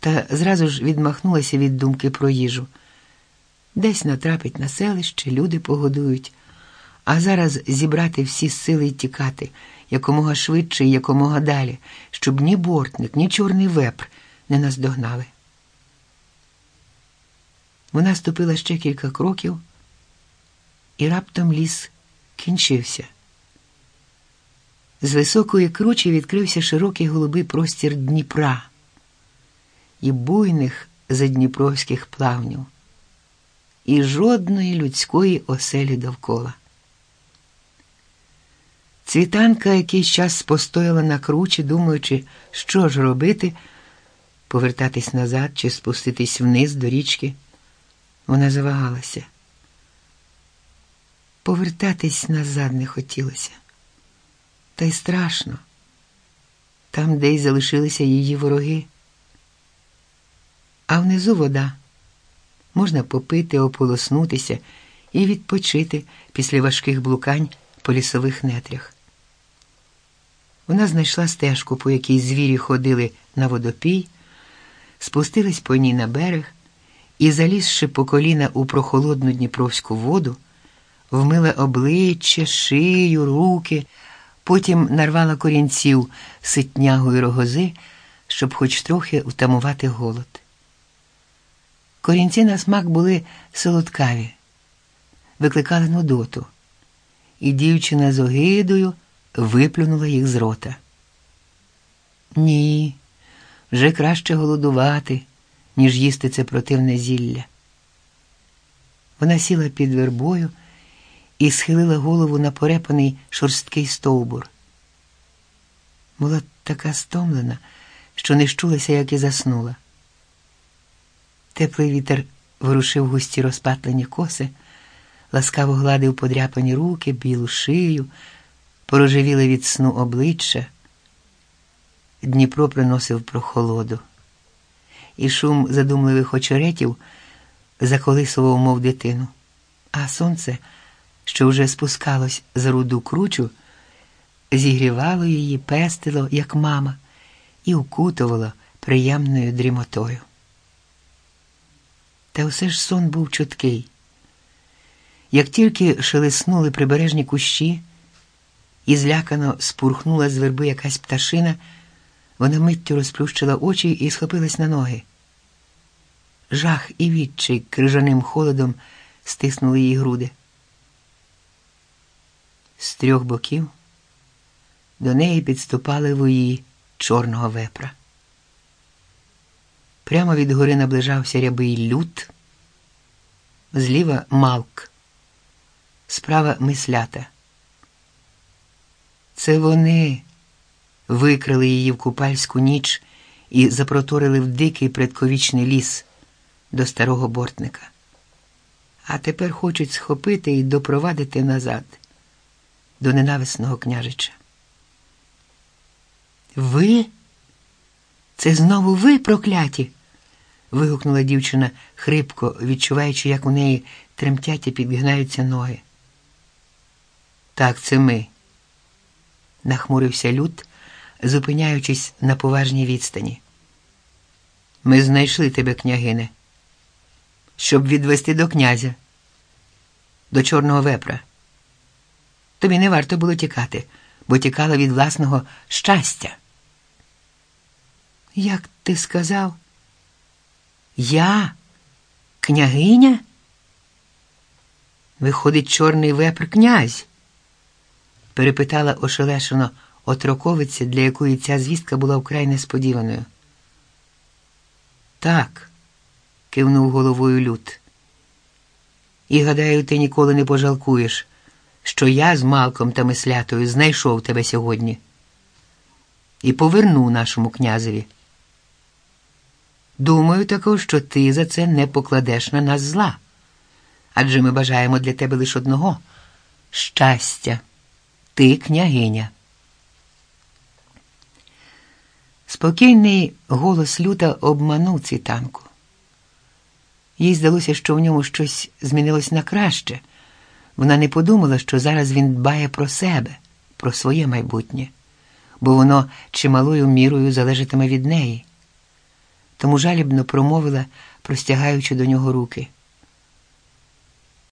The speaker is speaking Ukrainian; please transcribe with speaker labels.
Speaker 1: та зразу ж відмахнулася від думки про їжу. Десь натрапить на селище, люди погодують, а зараз зібрати всі сили й тікати якомога швидше і якомога далі, щоб ні бортник, ні чорний вепр не наздогнали. Вона ступила ще кілька кроків, і раптом ліс кінчився. З високої кручі відкрився широкий голубий простір Дніпра і буйних задніпровських плавнів, і жодної людської оселі довкола. Цвітанка якийсь час постояла на кручі, думаючи, що ж робити, повертатись назад чи спуститись вниз до річки. Вона завагалася. Повертатись назад не хотілося. Та й страшно. Там десь залишилися її вороги. А внизу вода. Можна попити, ополоснутися і відпочити після важких блукань по лісових нетрях. Вона знайшла стежку, по якій звірі ходили на водопій, спустилась по ній на берег і, залізши по коліна у прохолодну дніпровську воду, вмила обличчя, шию, руки, потім нарвала корінців ситнягої рогози, щоб хоч трохи втамувати голод. Корінці на смак були солодкаві, викликали нудоту, і дівчина з огидою виплюнула їх з рота. Ні, вже краще голодувати, ніж їсти це противне зілля. Вона сіла під вербою і схилила голову на порепаний шорсткий стовбур. Була така стомлена, що не щулася, як і заснула. Теплий вітер ворушив густі розпатлені коси, ласкаво гладив подряпані руки, білу шию порожевіле від сну обличчя, Дніпро приносив прохолоду, і шум задумливих очеретів заколисував, мов дитину, а сонце, що вже спускалось за руду кручу, зігрівало її, пестило, як мама, і укутувало приємною дрімотою. Та все ж сон був чуткий. Як тільки шелеснули прибережні кущі, і злякано спурхнула з верби якась пташина, вона миттю розплющила очі і схопилась на ноги. Жах і відчай крижаним холодом стиснули її груди. З трьох боків до неї підступали вої чорного вепра. Прямо від гори наближався рябий лют, зліва малк, справа мислята. Це вони викрили її в купальську ніч і запроторили в дикий предковічний ліс до старого бортника. А тепер хочуть схопити і допровадити назад до ненависного княжича. Ви? Це знову ви прокляті? Вигукнула дівчина хрипко, відчуваючи, як у неї тремтять і підгинаються ноги. Так, це ми нахмурився Люд, зупиняючись на поважній відстані. Ми знайшли тебе, княгине, щоб відвести до князя, до чорного вепра. Тобі не варто було тікати, бо тікала від власного щастя. Як ти сказав? Я, княгиня? Виходить, чорний вепр князь перепитала ошелешено отроковиця, для якої ця звістка була вкрай несподіваною. Так, кивнув головою Люд. І гадаю, ти ніколи не пожалкуєш, що я з Малком та Мислятою знайшов тебе сьогодні і поверну нашому князеві. Думаю також, що ти за це не покладеш на нас зла, адже ми бажаємо для тебе лише одного щастя ти княгиня. Спокійний голос люта обманув цвітанку. Їй здалося, що в ньому щось змінилось на краще. Вона не подумала, що зараз він дбає про себе, про своє майбутнє, бо воно чималою мірою залежатиме від неї. Тому жалібно промовила, простягаючи до нього руки.